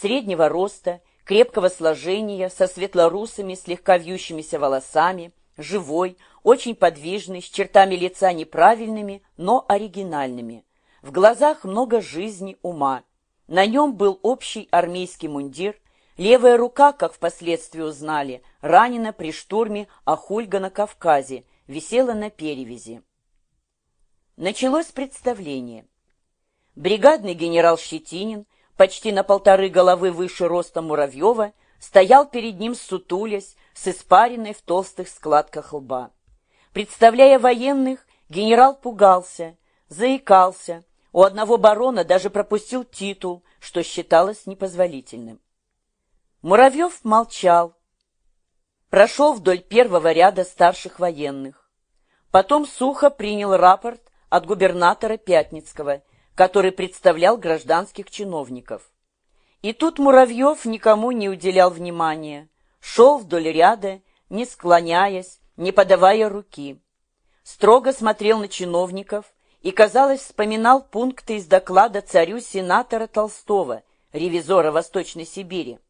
среднего роста, крепкого сложения, со светлорусыми, слегка вьющимися волосами, живой, очень подвижный, с чертами лица неправильными, но оригинальными. В глазах много жизни, ума. На нем был общий армейский мундир, левая рука, как впоследствии узнали, ранена при штурме Ахульга на Кавказе, висела на перевязи. Началось представление. Бригадный генерал Щетинин, почти на полторы головы выше роста Муравьева, стоял перед ним сутулясь, с испариной в толстых складках лба. Представляя военных, генерал пугался, заикался, у одного барона даже пропустил титул, что считалось непозволительным. Муравьев молчал, прошел вдоль первого ряда старших военных. Потом сухо принял рапорт от губернатора Пятницкого, который представлял гражданских чиновников. И тут Муравьев никому не уделял внимания, шел вдоль ряда, не склоняясь, не подавая руки. Строго смотрел на чиновников и, казалось, вспоминал пункты из доклада царю сенатора Толстого, ревизора Восточной Сибири.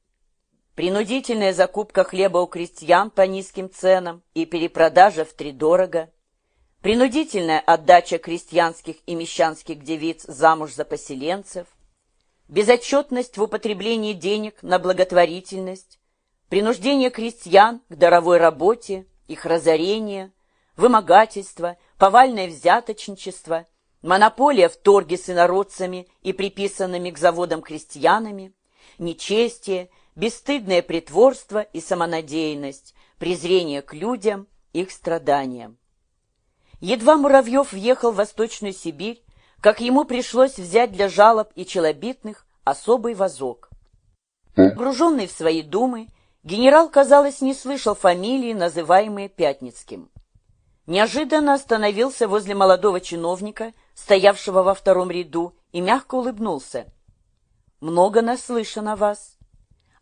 Принудительная закупка хлеба у крестьян по низким ценам и перепродажа втридорого – принудительная отдача крестьянских и мещанских девиц замуж за поселенцев, безотчетность в употреблении денег на благотворительность, принуждение крестьян к даровой работе, их разорение, вымогательство, повальное взяточничество, монополия в торге с инородцами и приписанными к заводам крестьянами, нечестие, бесстыдное притворство и самонадеянность, презрение к людям, их страданиям. Едва Муравьев въехал в Восточную Сибирь, как ему пришлось взять для жалоб и челобитных особый вазок. Погруженный в свои думы, генерал, казалось, не слышал фамилии, называемые Пятницким. Неожиданно остановился возле молодого чиновника, стоявшего во втором ряду, и мягко улыбнулся. «Много наслышан о вас.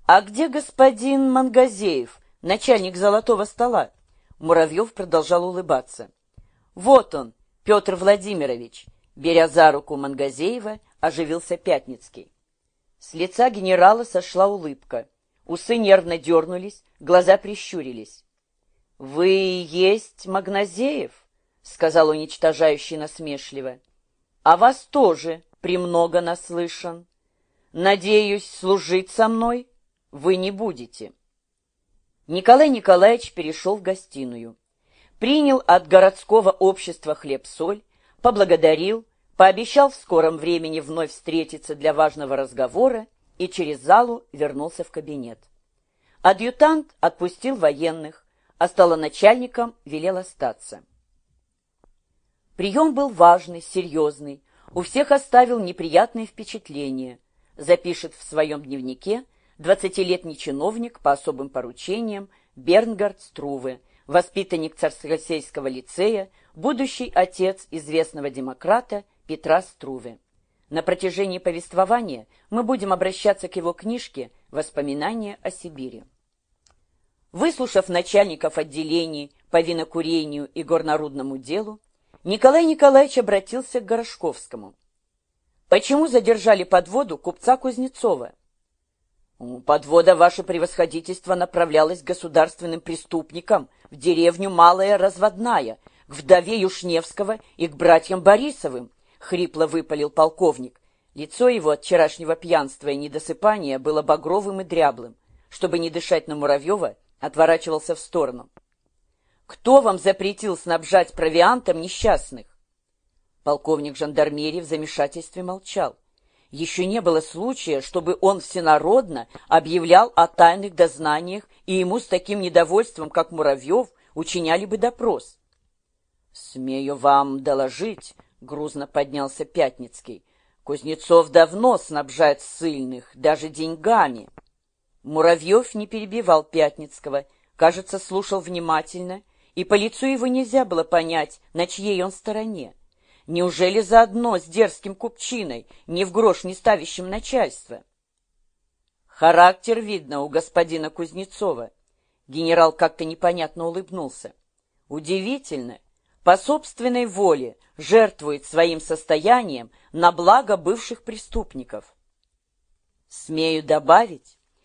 А где господин Мангазеев, начальник золотого стола?» Муравьев продолжал улыбаться. «Вот он, Петр Владимирович!» Беря за руку Мангазеева, оживился Пятницкий. С лица генерала сошла улыбка. Усы нервно дернулись, глаза прищурились. «Вы есть Магназеев?» — сказал уничтожающий насмешливо. «А вас тоже премного наслышан. Надеюсь, служить со мной вы не будете». Николай Николаевич перешел в гостиную принял от городского общества хлеб-соль, поблагодарил, пообещал в скором времени вновь встретиться для важного разговора и через залу вернулся в кабинет. Адъютант отпустил военных, а столоначальником велел остаться. Прием был важный, серьезный, у всех оставил неприятные впечатления, запишет в своем дневнике двадцатилетний чиновник по особым поручениям Бернгард Струве, воспитанник Царскосельского лицея, будущий отец известного демократа Петра Струве. На протяжении повествования мы будем обращаться к его книжке «Воспоминания о Сибири». Выслушав начальников отделений по винокурению и горнорудному делу, Николай Николаевич обратился к Горошковскому. «Почему задержали подводу купца Кузнецова?» Подвода ваше превосходительство направлялась государственным преступникам в деревню Малая Разводная, к вдове Юшневского и к братьям Борисовым, — хрипло выпалил полковник. Лицо его от вчерашнего пьянства и недосыпания было багровым и дряблым. Чтобы не дышать на Муравьева, отворачивался в сторону. «Кто вам запретил снабжать провиантом несчастных?» Полковник жандармерии в замешательстве молчал. Еще не было случая, чтобы он всенародно объявлял о тайных дознаниях, и ему с таким недовольством, как Муравьев, учиняли бы допрос. «Смею вам доложить», — грузно поднялся Пятницкий, «Кузнецов давно снабжает ссыльных, даже деньгами». Муравьев не перебивал Пятницкого, кажется, слушал внимательно, и по лицу его нельзя было понять, на чьей он стороне. Неужели заодно с дерзким купчиной, ни в грош не ставящим начальство? Характер видно у господина Кузнецова. Генерал как-то непонятно улыбнулся. Удивительно, по собственной воле жертвует своим состоянием на благо бывших преступников. Смею добавить,